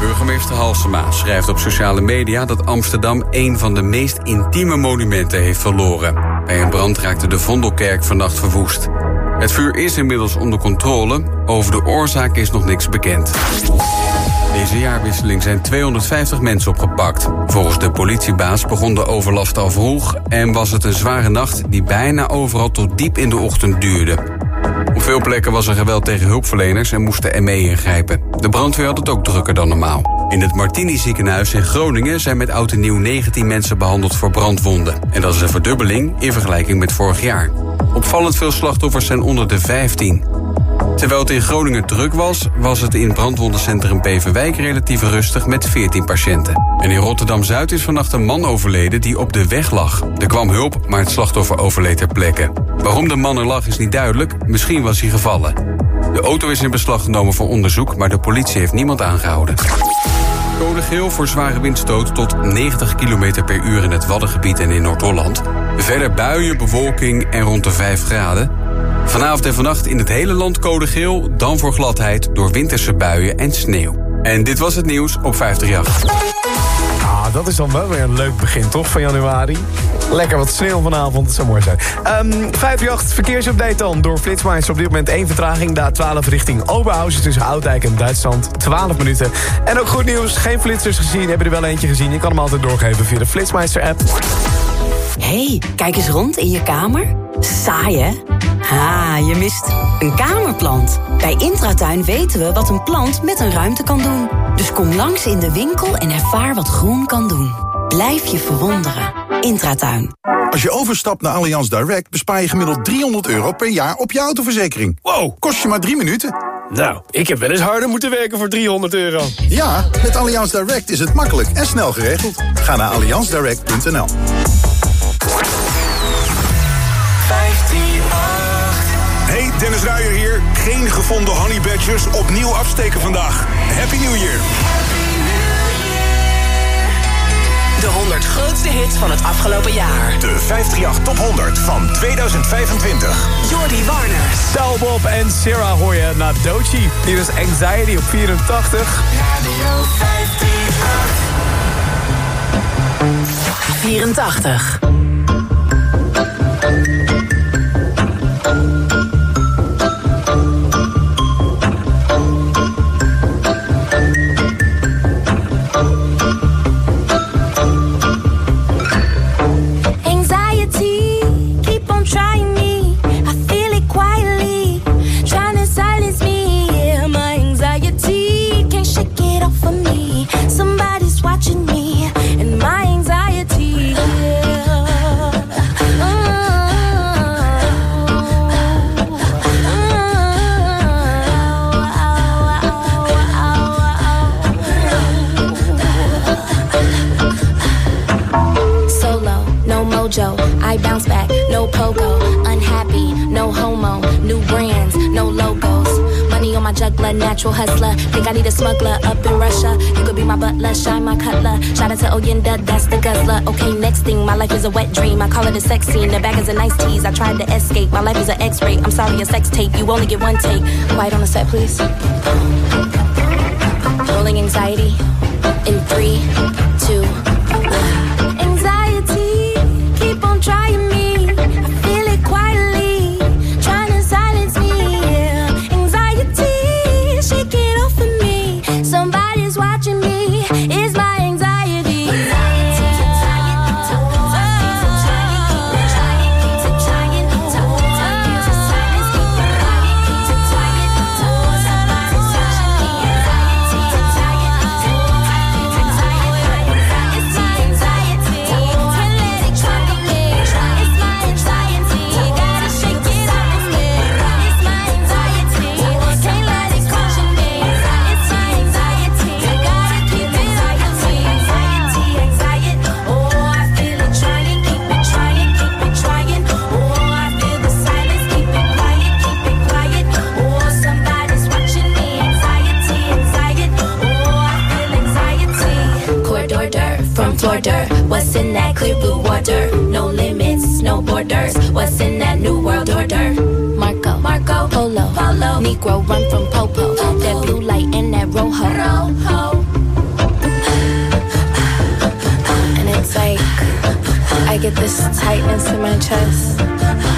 Burgemeester Halsema schrijft op sociale media dat Amsterdam een van de meest intieme monumenten heeft verloren. Bij een brand raakte de Vondelkerk vannacht verwoest. Het vuur is inmiddels onder controle. Over de oorzaak is nog niks bekend. Deze jaarwisseling zijn 250 mensen opgepakt. Volgens de politiebaas begon de overlast al vroeg... en was het een zware nacht die bijna overal tot diep in de ochtend duurde. Op veel plekken was er geweld tegen hulpverleners en moest de ME ingrijpen. De brandweer had het ook drukker dan normaal. In het Martini ziekenhuis in Groningen zijn met oud en nieuw 19 mensen behandeld voor brandwonden. En dat is een verdubbeling in vergelijking met vorig jaar. Opvallend veel slachtoffers zijn onder de 15. Terwijl het in Groningen druk was, was het in brandwondencentrum Beverwijk relatief rustig met 14 patiënten. En in Rotterdam-Zuid is vannacht een man overleden die op de weg lag. Er kwam hulp, maar het slachtoffer overleed ter plekke. Waarom de man er lag is niet duidelijk, misschien was hij gevallen. De auto is in beslag genomen voor onderzoek, maar de politie heeft niemand aangehouden. Code geel voor zware windstoot tot 90 km per uur in het Waddengebied en in Noord-Holland. Verder buien, bewolking en rond de 5 graden. Vanavond en vannacht in het hele land code geel, dan voor gladheid door winterse buien en sneeuw. En dit was het nieuws op 538. Ah, dat is dan wel weer een leuk begin, toch, van januari? Lekker wat sneeuw vanavond, dat zou mooi zijn. Um, 538, verkeersupdate dan. Door Flitsmeister op dit moment één vertraging. De A12 richting Oberhausen tussen Oudijk en Duitsland. 12 minuten. En ook goed nieuws, geen flitsers gezien. Hebben er wel eentje gezien. Je kan hem altijd doorgeven via de Flitsmeister-app. hey, kijk eens rond in je kamer. Saai, hè? Ha, je mist een kamerplant. Bij Intratuin weten we wat een plant met een ruimte kan doen. Dus kom langs in de winkel en ervaar wat groen kan doen. Blijf je verwonderen. Intratuin. Als je overstapt naar Allianz Direct bespaar je gemiddeld 300 euro per jaar op je autoverzekering. Wow. Kost je maar drie minuten. Nou, ik heb wel eens harder moeten werken voor 300 euro. Ja, met Allianz Direct is het makkelijk en snel geregeld. Ga naar allianzdirect.nl. Dennis Ruijer hier. Geen gevonden honey badgers. Opnieuw afsteken vandaag. Happy New Year. De 100 grootste hits van het afgelopen jaar. De 538 Top 100 van 2025. Jordi Warner. Sal Bob en Sarah hoor je naar Dochi. Hier is Anxiety op 84. 84. Watching juggler, natural hustler. Think I need a smuggler up in Russia. You could be my butler, shine my cutler. Shout out to Oyenda, that's the guzzler. Okay, next thing, my life is a wet dream. I call it a sex scene. The bag is a nice tease. I tried to escape. My life is an X-ray. I'm sorry, a sex tape. You only get one take. Quiet on the set, please. Rolling anxiety in three, two. with blue water. No limits, no borders. What's in that new world order? Marco, Marco, Polo, Polo, Negro run from Popo. Popo. That blue light and that Rojo. Rojo. And it's like I get this tightness in my chest.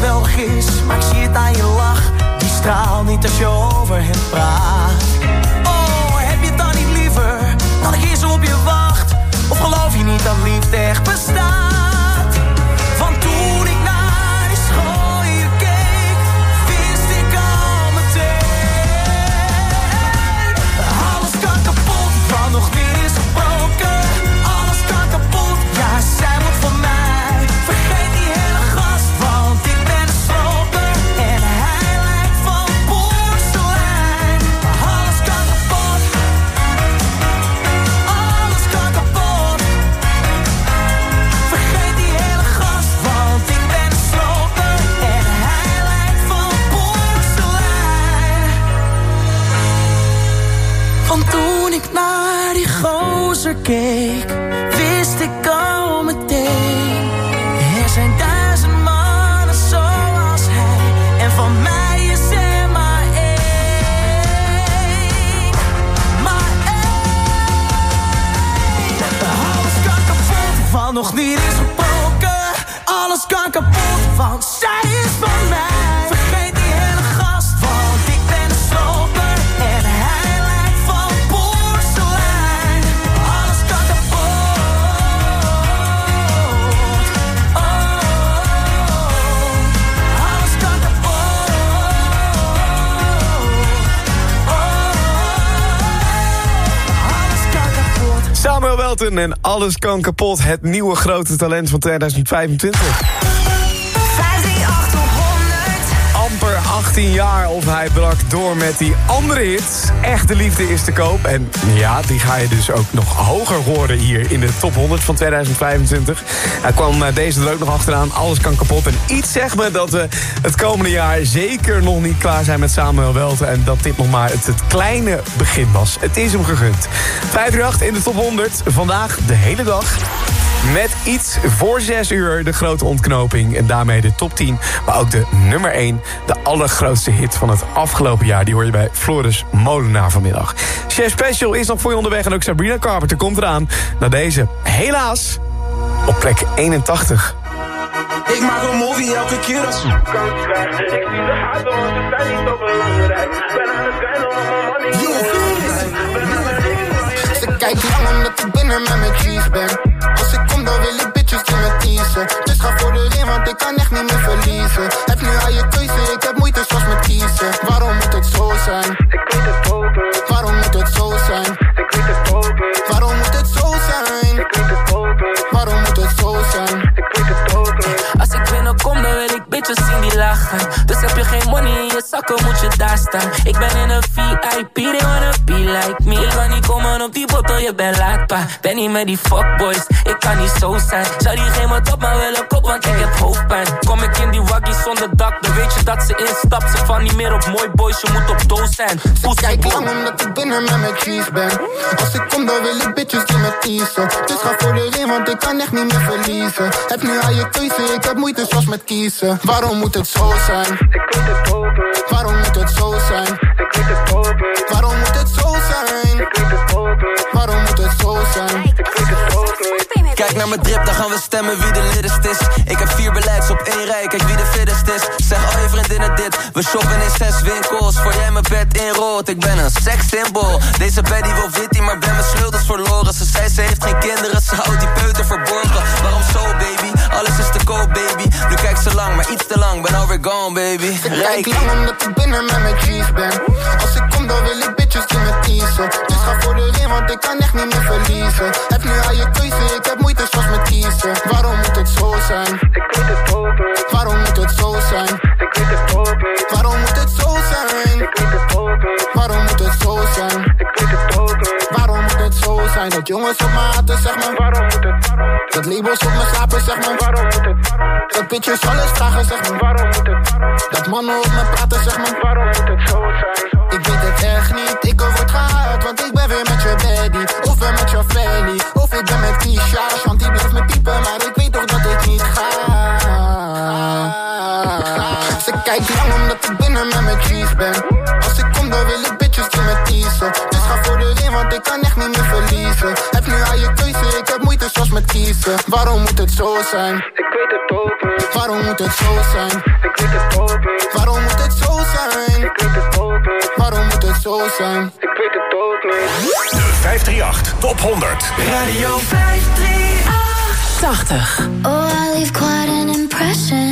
Zegt dat hij geweldig is, maar ik zie het aan je lach. Die straalt niet als je over hem praat. Oh, heb je het dan niet liever dat ik zo op je wacht? Of geloof je niet dat liefde echt bestaat? Wist ik al meteen. Er zijn duizend mannen zoals hij, en van mij is er maar Welten en Alles kan kapot. Het nieuwe grote talent van 2025. 18 jaar of hij brak door met die andere hits. Echte liefde is te koop. En ja, die ga je dus ook nog hoger horen hier in de top 100 van 2025. Hij kwam eh, deze er ook nog achteraan. Alles kan kapot. En iets zegt me dat we het komende jaar zeker nog niet klaar zijn met Samuel Welten. En dat dit nog maar het, het kleine begin was. Het is hem gegund. 538 in de top 100. Vandaag de hele dag. Met iets voor 6 uur de grote ontknoping. En daarmee de top 10. Maar ook de nummer 1. De allergrootste hit van het afgelopen jaar. Die hoor je bij Floris Molenaar vanmiddag. Chef Special is nog voor je onderweg. En ook Sabrina Carpenter komt eraan. Na deze, helaas, op plek 81. Ik maak een movie elke keer als ik kans krijg. Ik zie de haat, want ze zijn niet zo belangrijk. Ze kijkt lang omdat ik binnen met mijn cheese ben. Als ik kom, dan wil ik bitches die me teasen. Dus ga voor de ring, want ik kan echt niet meer verliezen. Heb nu aan je keuze, ik heb moeite zoals met kiezen. Waarom moet het zo zijn? Ik weet het poker, Waarom moet het zo zijn? ik weet het poker, Waarom moet het zo zijn? ik weet het poker, Waarom moet het zo zijn? ik weet het poker. Als ik binnenkom, dan wil ik bitches zien die lachen. Dus geen money in je zakken, moet je daar staan. Ik ben in een VIP, they wanna be like me. Ik kan niet komen op die bottel, je bent laatbaar. Ben niet met die fuckboys, ik kan niet zo zijn. Zou die geen wat op, maar willen kop, want ik heb hoofdpijn. Kom ik in die waggie zonder dak, dan weet je dat ze instapt. Ze van niet meer op mooi boys, je moet op doos zijn. Ze kijkt lang omdat ik binnen met mijn cheese ben. Als ik kom, dan wil ik bitches die me teasen. Dus ga voor de ring, want ik kan echt niet meer verliezen. Heb nu aan je keuze, ik heb moeite zoals met kiezen. Waarom moet het zo zijn? Waarom moet het zo zijn? ik weet het poker, Waarom moet het zo zijn? ik weet het poker, Waarom moet het Kijk naar mijn drip, dan gaan we stemmen wie de liddest is. Ik heb vier beleids op één rij, kijk wie de fittest is. Zeg al je vriendinnen dit, we shoppen in zes winkels. Voor jij mijn bed in rood, ik ben een sekssymbool. Deze Betty wil witty, maar ben mijn sleutels verloren. Ze zei ze heeft geen kinderen, ze houdt die peuter verborgen. Waarom zo baby? Alles is te koop baby. Nu kijk ze lang, maar iets te lang, ben alweer gone baby. Ik kijk lang omdat ik binnen met mijn cheese ben. Als ik kom dan wil ik bitches die me teasen. Dus ga voor de ring, want ik kan echt niet meer verliezen. Heb nu aan je keuze, ik heb Ooit is mijn waarom moet het zo zijn? Ik weet het ook Waarom moet het zo zijn? Ik weet het ook Waarom moet het zo zijn? Ik weet het Waarom moet het zo zijn? Ik weet het ook Waarom moet het zo zijn? Dat jongens op me haten, zeg maar Waarom moet het? Dat labels op me slapen, zeg maar Waarom moet het? Dat bitches alles vragen, zeg maar Waarom moet het? Dat mannen op me praten, zeg maar Waarom moet het zo zijn? Ik weet het echt niet, ik word gehaald, want ik ben weer met je baby Of weer met je fanny want die blijft me piepen, maar ik weet toch dat ik niet ga. Ze kijkt lang omdat ik binnen met mijn cheese ben. Als ik kom, dan wil ik bitches die me teasen. Dus ga voor de win, want ik kan echt niet meer verliezen. Heb nu al je keuze, ik heb moeite zoals met kiezen. Waarom moet het zo zijn? Ik weet het ook. Waarom moet het zo zijn? Ik weet het ook. Waarom moet het zo zijn? Ik weet het ook. Waarom moet het zo zijn? Ik weet het ook niet. De 538 Top 100. Radio 538. 80. Oh, I leave quite an impression.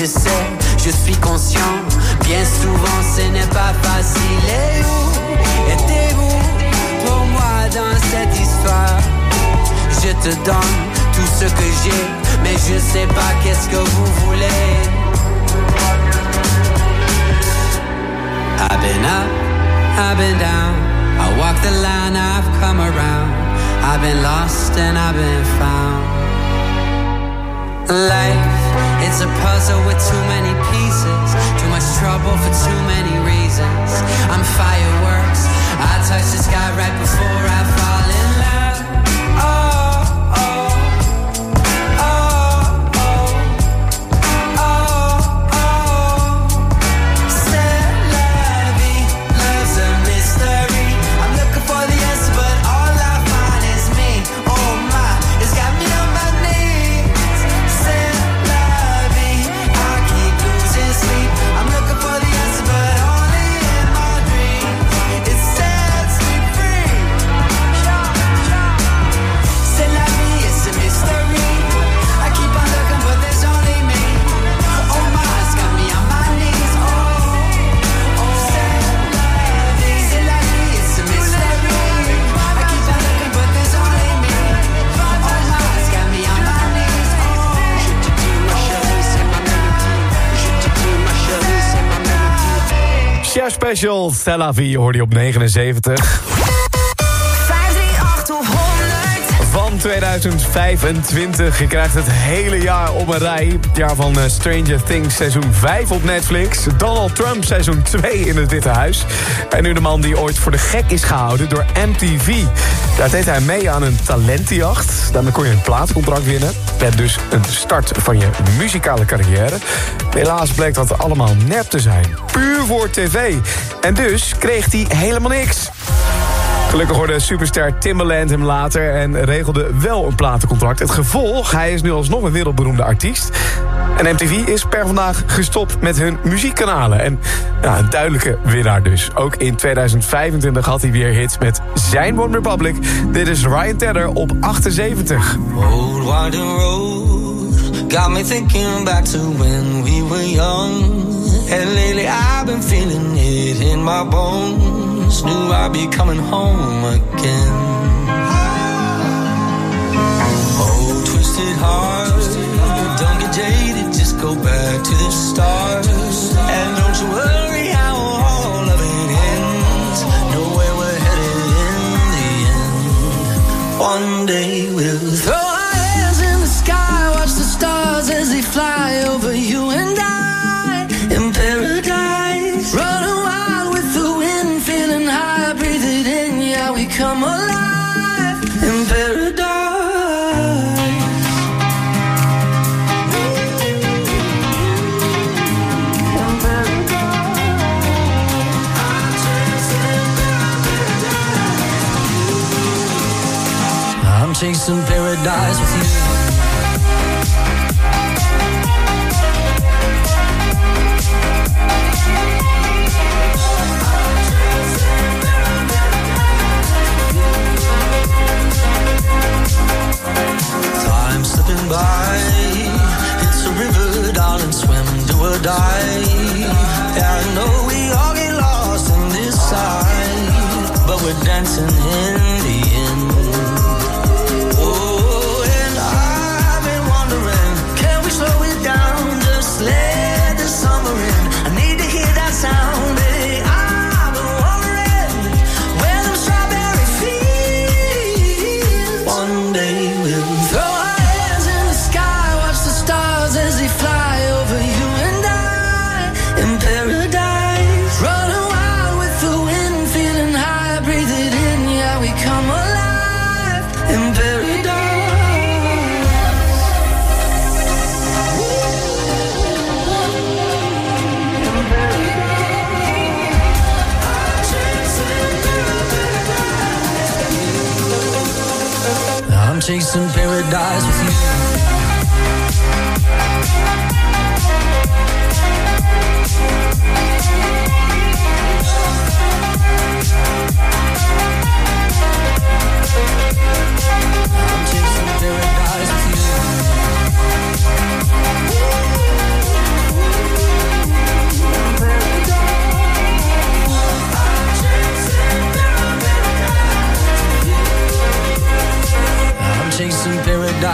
Je sais, je suis conscient. Bien souvent, ce n'est pas facile. Et où étiez-vous pour moi dans cette histoire? Je te donne tout ce que j'ai, mais je sais pas qu'est-ce que vous voulez. I've been up, I've been down. I walk the line, I've come around. I've been lost and I've been found. Life, it's a puzzle with too many pieces. Too much trouble for too many reasons. I'm fireworks. I touch the sky right before I fall Share Special, Stella V, hoorde je op 79. 2025. Je krijgt het hele jaar op een rij. Het jaar van eh, Stranger Things seizoen 5 op Netflix. Donald Trump seizoen 2 in het Witte Huis. En nu de man die ooit voor de gek is gehouden door MTV. Daar deed hij mee aan een talentenjacht. Daarmee kon je een plaatcontract winnen. En dus een start van je muzikale carrière. Helaas bleek dat allemaal nep te zijn. Puur voor tv. En dus kreeg hij helemaal niks. Gelukkig hoorde superster Timbaland hem later en regelde wel een platencontract. Het gevolg, hij is nu alsnog een wereldberoemde artiest. En MTV is per vandaag gestopt met hun muziekkanalen. En ja, een duidelijke winnaar dus. Ook in 2025 had hij weer hits met zijn One Republic. Dit is Ryan Tedder op 78. Old road got me thinking back to when we were young. And lately I've been feeling it in my bones. Knew I'd be coming home again. Oh, twisted heart, don't get jaded, just go back to the start. And don't you worry how all of it ends. Know where we're headed in the end. One day we'll Throw our hands in the sky, watch the stars as they fly over you and chasing paradise with you. Time slipping by. It's a river, darling, swim, do or die. Yeah, I know we all get lost in this side, but we're dancing in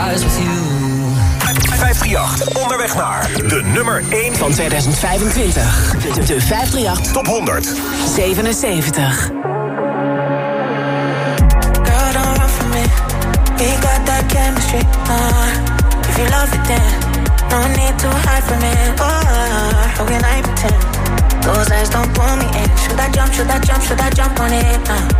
paradise with you. 538, onderweg naar de nummer 1 van 2025. De, de 538 Top 100. 77. Girl, don't run from me. We got that chemistry. Uh, if you love it, then no need to hide from it. Oh, how can I pretend? Those eyes don't pull me in. Should I jump? Should I jump? Should I jump on it? Uh,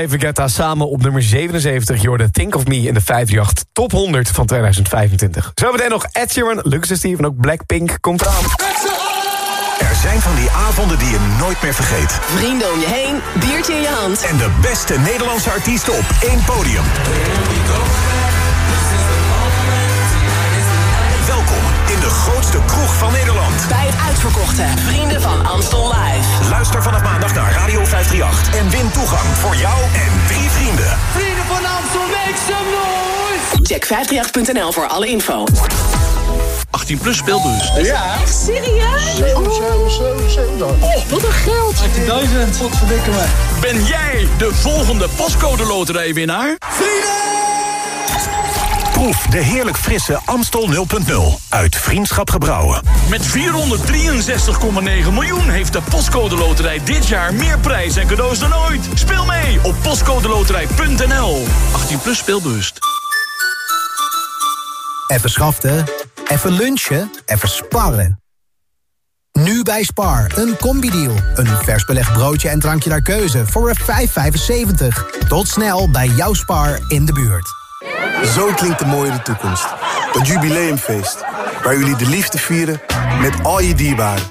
David Guetta samen op nummer 77. Je hoorde Think of Me in de 538 Top 100 van 2025. Zometeen nog Ed Sheeran, Lucas en Steve en ook Blackpink komt eraan. Er zijn van die avonden die je nooit meer vergeet. Vrienden om je heen, biertje in je hand. En de beste Nederlandse artiesten op één podium. In de grootste kroeg van Nederland. Bij het uitverkochte Vrienden van Amstel Live. Luister vanaf maandag naar Radio 538 en win toegang voor jou en drie vrienden. Vrienden van Amstel, make some noise! Check 538.nl voor alle info. 18 plus speelbus. Ja. Echt serieus? Oh, wat een geld. 18.000. Wat verdikken me. Ben jij de volgende pascode loterijwinnaar? Proef de heerlijk frisse Amstel 0.0 uit Vriendschap Gebrouwen. Met 463,9 miljoen heeft de Postcode Loterij dit jaar meer prijs en cadeaus dan ooit. Speel mee op postcodeloterij.nl. 18 plus speelbewust. Even schaften, even lunchen, even sparren. Nu bij Spar, een combi-deal. Een vers belegd broodje en drankje naar keuze voor 5,75. Tot snel bij jouw Spar in de buurt. Zo klinkt de mooie toekomst. Het jubileumfeest. Waar jullie de liefde vieren met al je dierbaren.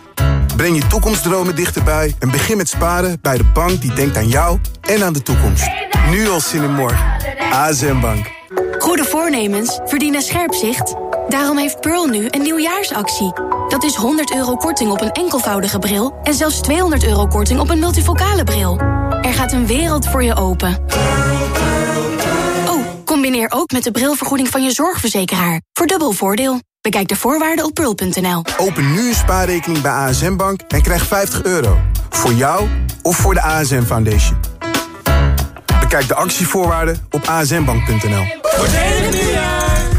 Breng je toekomstdromen dichterbij en begin met sparen bij de bank die denkt aan jou en aan de toekomst. Nu al zin in morgen. ASM Bank. Goede voornemens verdienen scherp zicht. Daarom heeft Pearl nu een nieuwjaarsactie. Dat is 100 euro korting op een enkelvoudige bril... en zelfs 200 euro korting op een multifocale bril. Er gaat een wereld voor je open. Combineer ook met de brilvergoeding van je zorgverzekeraar. Voor dubbel voordeel. Bekijk de voorwaarden op pearl.nl. Open nu een spaarrekening bij ASM Bank en krijg 50 euro. Voor jou of voor de ASM Foundation. Bekijk de actievoorwaarden op asmbank.nl. Voordelig nieuwjaar!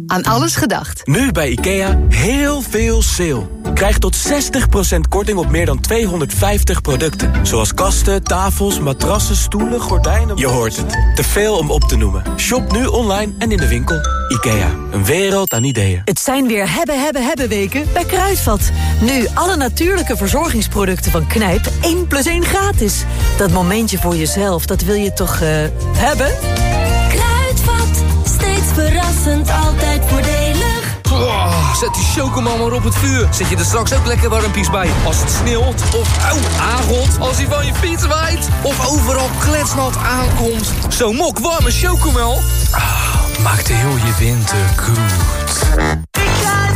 Aan alles gedacht. Nu bij IKEA heel veel sale. Krijg tot 60% korting op meer dan 250 producten. Zoals kasten, tafels, matrassen, stoelen, gordijnen... Je hoort het. Te veel om op te noemen. Shop nu online en in de winkel. IKEA. Een wereld aan ideeën. Het zijn weer hebben, hebben, hebben weken bij Kruidvat. Nu alle natuurlijke verzorgingsproducten van Knijp 1 plus 1 gratis. Dat momentje voor jezelf, dat wil je toch eh, hebben? Verrassend, altijd voordelig. Oh, zet die chocomel maar op het vuur. Zet je er straks ook lekker warmpies bij. Als het sneeuwt of auw, aangot. Als hij van je fiets waait. Of overal kletsnat aankomt. Zo'n mok warme chocomel. Ah, maakt heel je winter goed.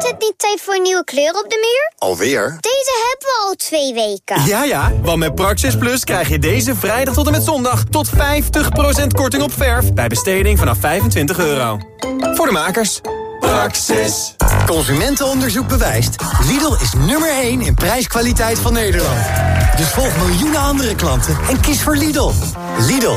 Wordt het niet tijd voor een nieuwe kleur op de muur? Alweer? Deze hebben we al twee weken. Ja, ja, want met Praxis Plus krijg je deze vrijdag tot en met zondag... tot 50% korting op verf bij besteding vanaf 25 euro. Voor de makers. Praxis. Consumentenonderzoek bewijst. Lidl is nummer 1 in prijskwaliteit van Nederland. Dus volg miljoenen andere klanten en kies voor Lidl. Lidl,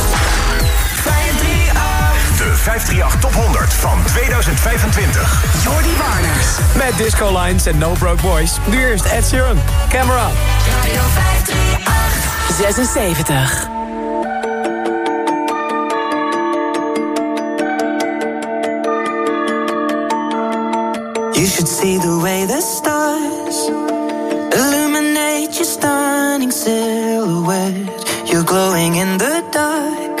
De 538 Top 100 van 2025. Jordi Warners. Met Disco Lines en No Broke Boys. Nu eerst Ed Sheeran. Camera. Radio 538. 76. You should see the way the stars illuminate your stunning silhouette. You're glowing in the dark.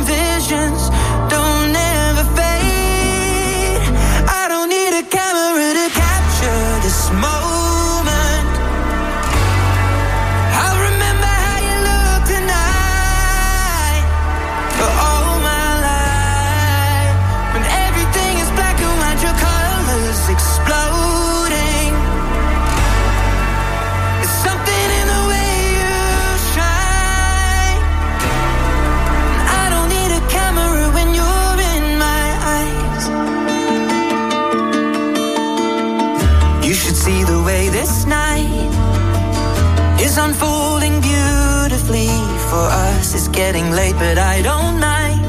is unfolding beautifully for us. It's getting late, but I don't mind.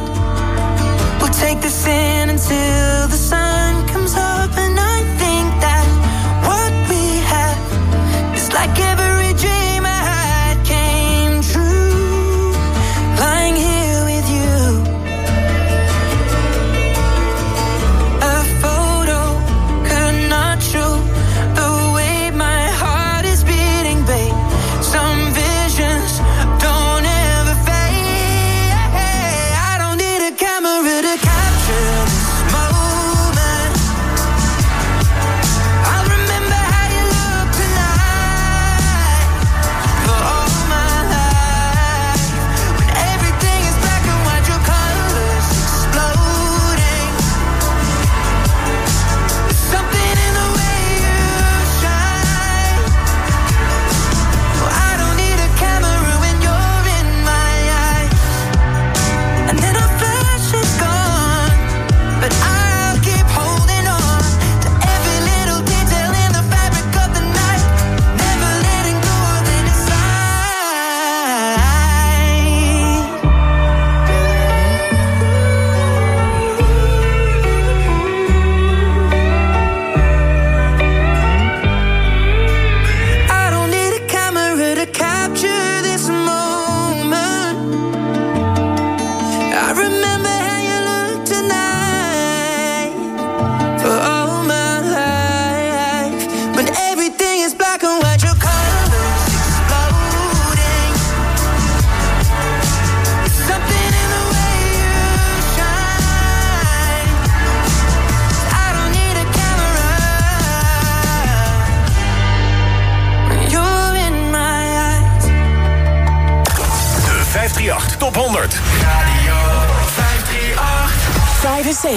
We'll take this in until the sun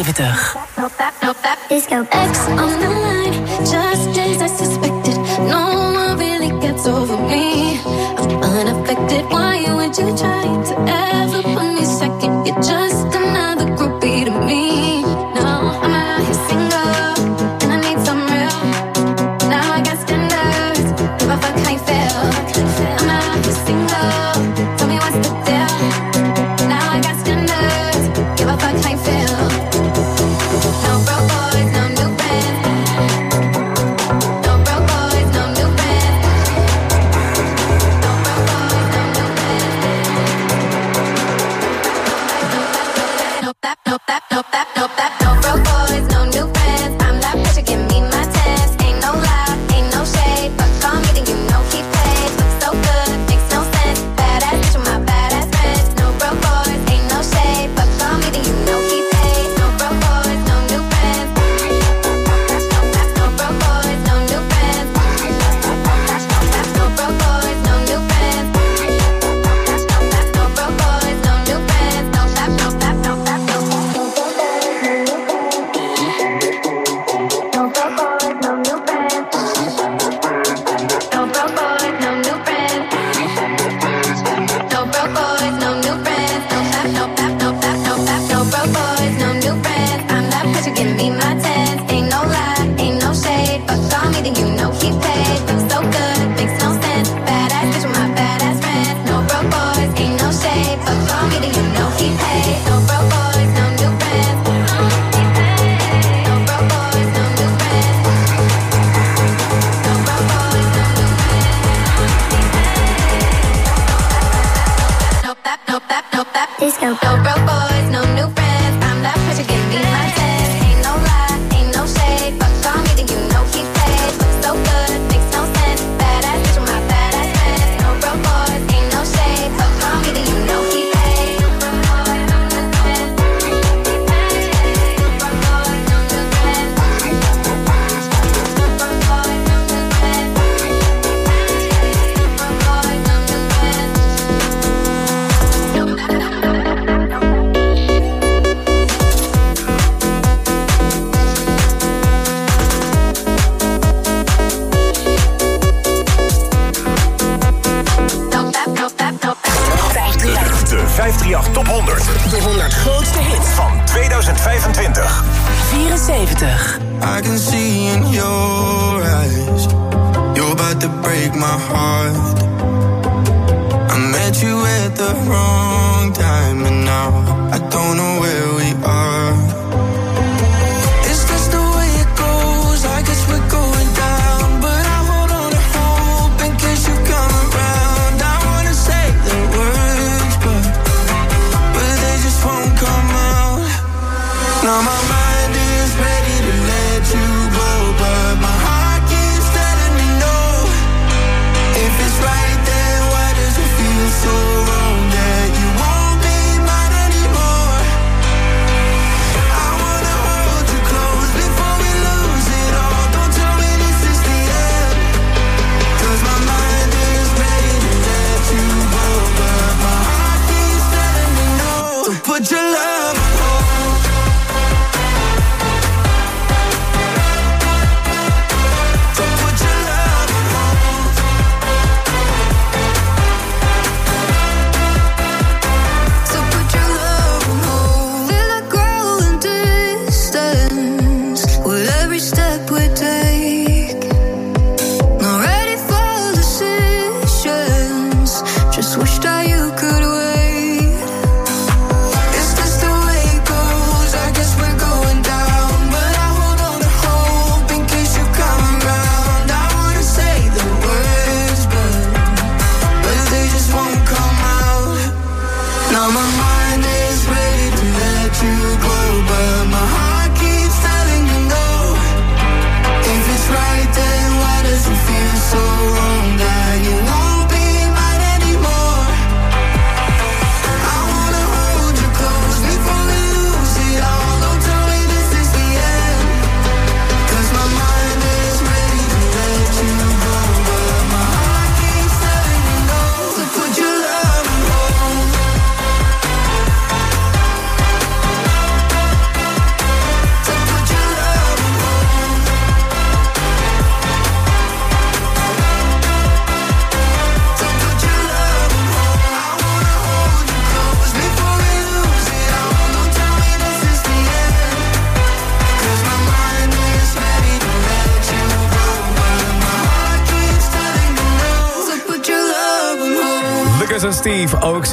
75. Your eyes. You're about to break my heart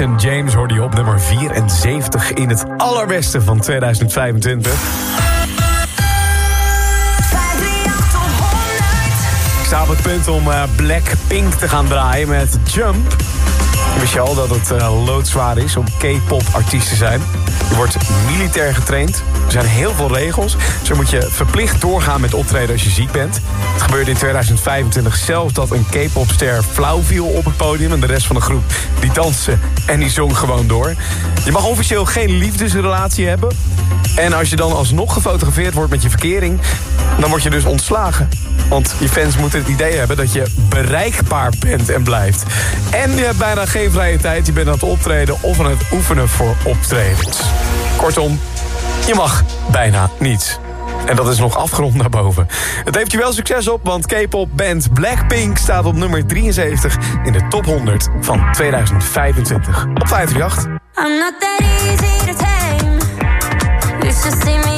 En James hoorde je op nummer 74 in het allerbeste van 2025. Ik sta op het punt om uh, Blackpink te gaan draaien met Jump. Wist je al dat het uh, loodzwaar is om K-pop artiest te zijn? Je wordt militair getraind. Er zijn heel veel regels. Zo moet je verplicht doorgaan met optreden als je ziek bent. Het gebeurde in 2025 zelfs dat een K-popster flauw viel op het podium... en de rest van de groep die danste en die zong gewoon door. Je mag officieel geen liefdesrelatie hebben. En als je dan alsnog gefotografeerd wordt met je verkering... dan word je dus ontslagen. Want je fans moeten het idee hebben dat je bereikbaar bent en blijft. En je hebt bijna geen vrije tijd. Je bent aan het optreden of aan het oefenen voor optredens. Kortom, je mag bijna niets. En dat is nog afgerond naar boven. Het heeft je wel succes op, want K-pop band Blackpink staat op nummer 73 in de top 100 van 2025. Op 538. I'm not that easy to tame. See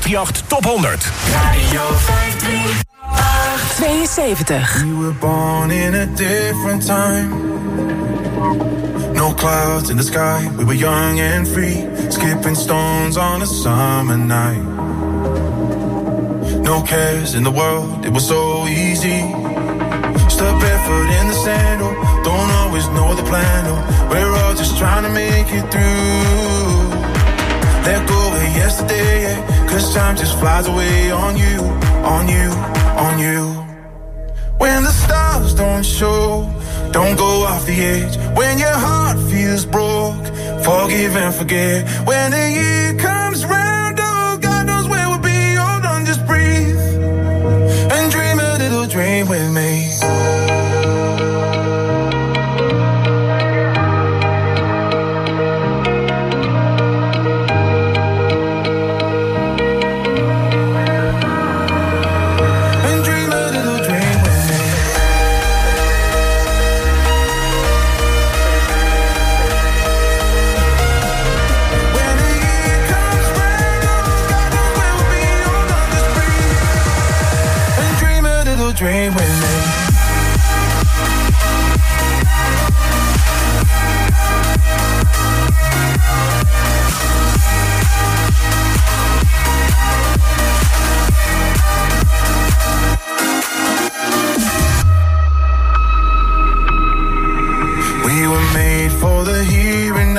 538 Top 100. Radio 538. 72. We were born in a different time. No clouds in the sky. We were young and free. Skipping stones on a summer night. No cares in the world. It was so easy. Step barefoot in the sand. Oh, don't always know the plan. Oh, we're all just trying to make it through. Let go of yesterday. Yeah, Cause time just flies away on you. On you. On you. When the stars don't show, don't go off the edge. When your heart feels broke, forgive and forget. When the year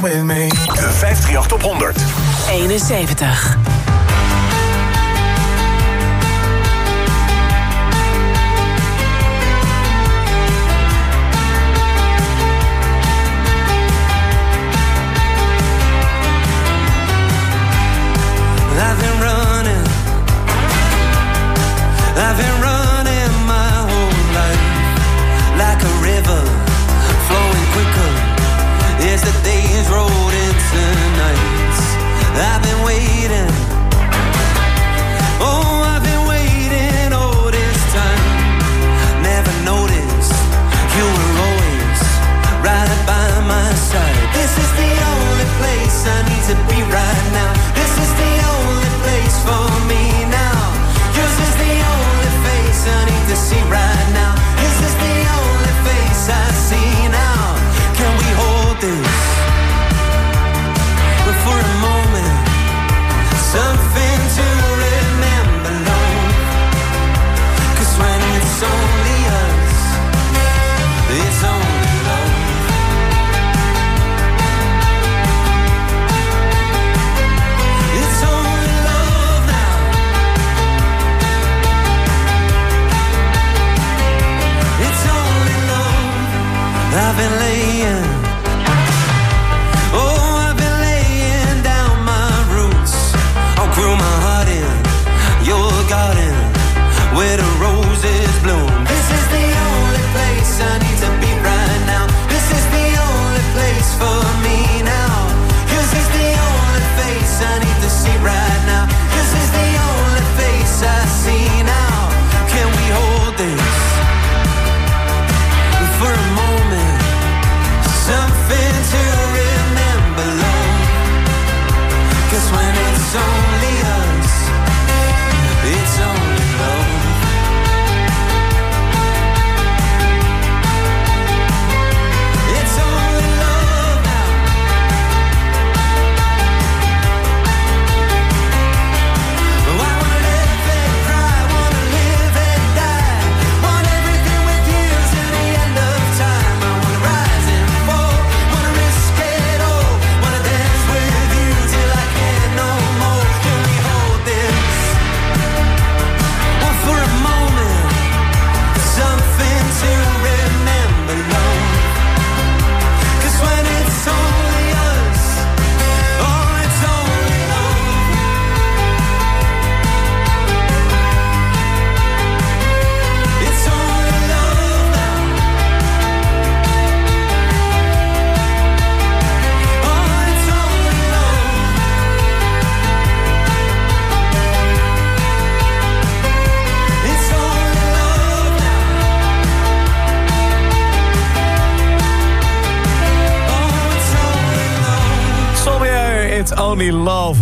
With me. De 538 op 100. 71.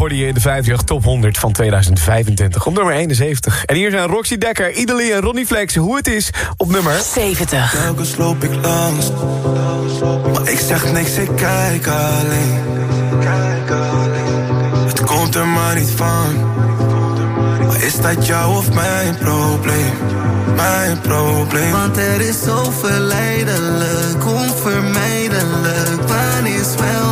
Hoorde je in de 58 Top 100 van 2025 op nummer 71. En hier zijn Roxy Dekker, Idalie en Ronnie Flex. Hoe het is op nummer 70. Telkens loop ik langs, maar ik zeg niks, ik kijk alleen. Het komt er maar niet van, maar is dat jou of mijn probleem? Mijn probleem. Want er is zo verleidelijk, onvermijdelijk. Wanneer smelt het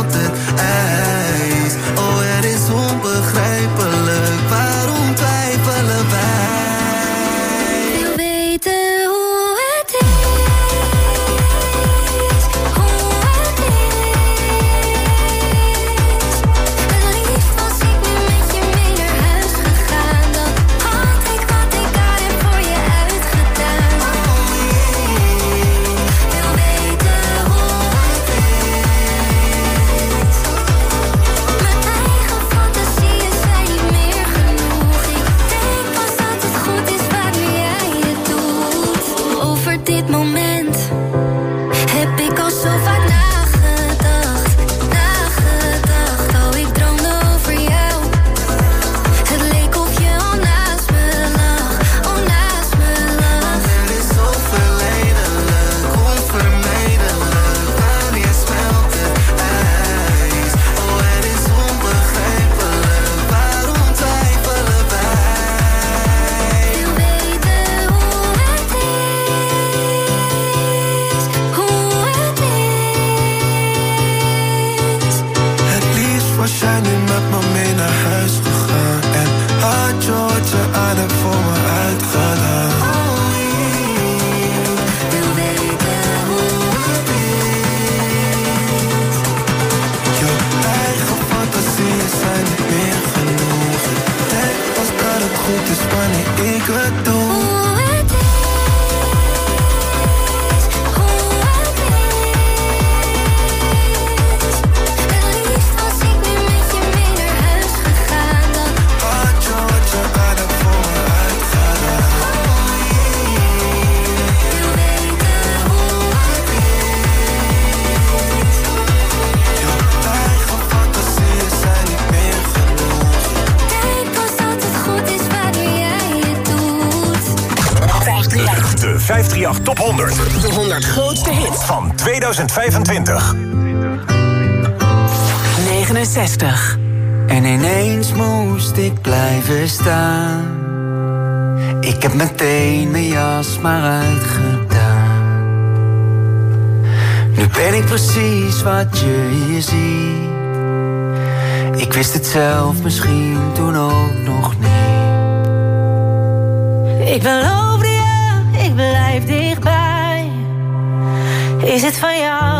出发 wist het zelf misschien toen ook nog niet. Ik beloof je, ik blijf dichtbij. Is het van jou?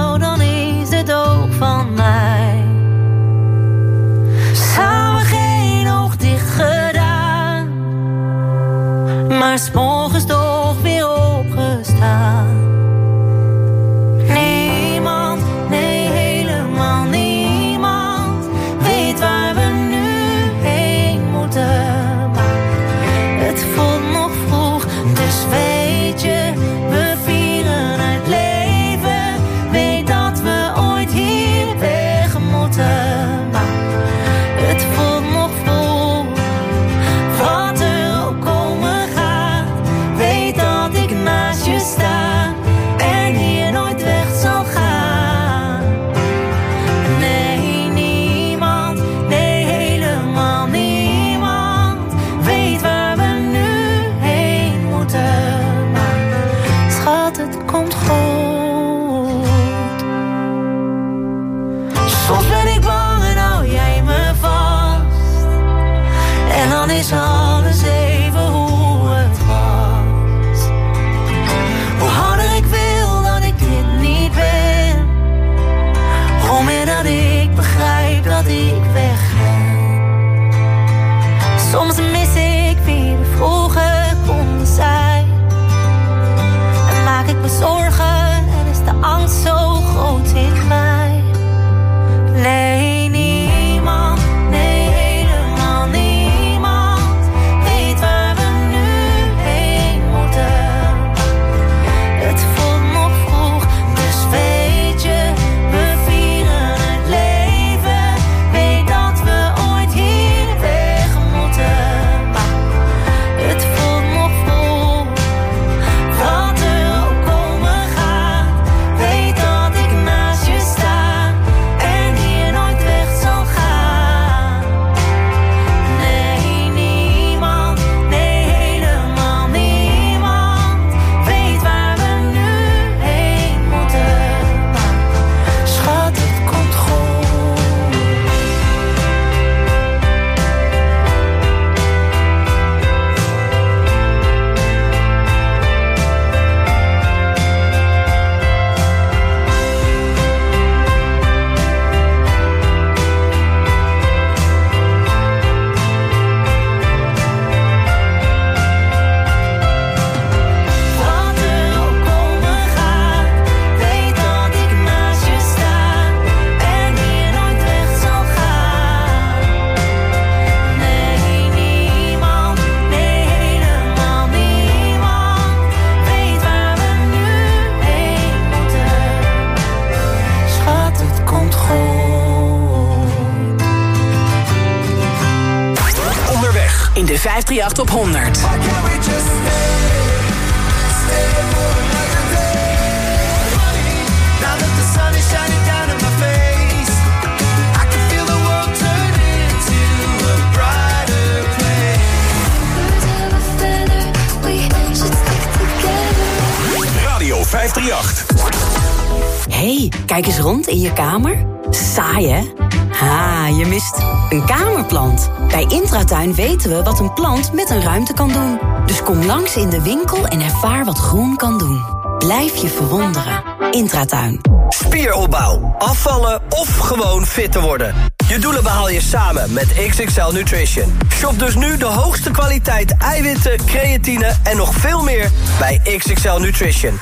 met een ruimte kan doen. Dus kom langs in de winkel en ervaar wat groen kan doen. Blijf je verwonderen. Intratuin. Spieropbouw, afvallen of gewoon fit te worden. Je doelen behaal je samen met XXL Nutrition. Shop dus nu de hoogste kwaliteit eiwitten, creatine en nog veel meer bij XXL Nutrition.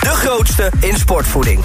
De grootste in sportvoeding.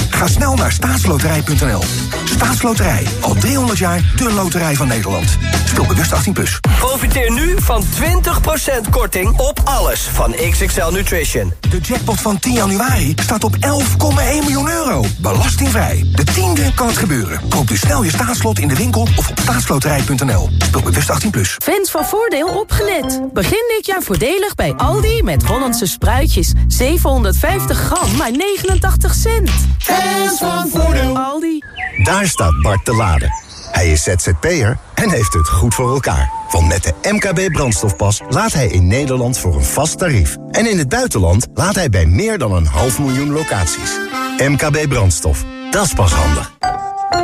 Ga snel naar staatsloterij.nl. Staatsloterij, al 300 jaar de loterij van Nederland. Speel bewust 18+. Plus. Profiteer nu van 20% korting op alles van XXL Nutrition. De jackpot van 10 januari staat op 11,1 miljoen euro. Belastingvrij. De tiende kan het gebeuren. Koop dus snel je staatslot in de winkel of op staatsloterij.nl. Speel bewust 18+. Plus. Fans van Voordeel opgelet. Begin dit jaar voordelig bij Aldi met Hollandse spruitjes. 750 gram, maar 89 cent. Fans van. Aldi. Daar staat Bart te laden. Hij is ZZP'er en heeft het goed voor elkaar. Want met de MKB brandstofpas laat hij in Nederland voor een vast tarief. En in het buitenland laat hij bij meer dan een half miljoen locaties. MKB brandstof, dat is pas handig.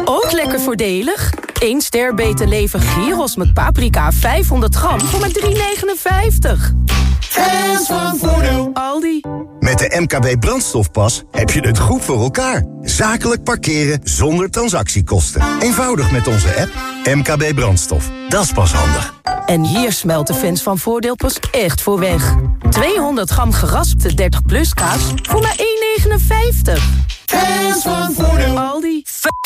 Ook lekker voordelig. 1 ster beter leven gyros met paprika 500 gram voor maar 3,59. Fans van Voordeel. Aldi. Met de MKB brandstofpas heb je het goed voor elkaar. Zakelijk parkeren zonder transactiekosten. Eenvoudig met onze app MKB brandstof. Dat is pas handig. En hier smelt de fans van Voordeel pas echt voor weg. 200 gram geraspte 30 plus kaas voor maar 1,59. Fans van Voordeel. Aldi.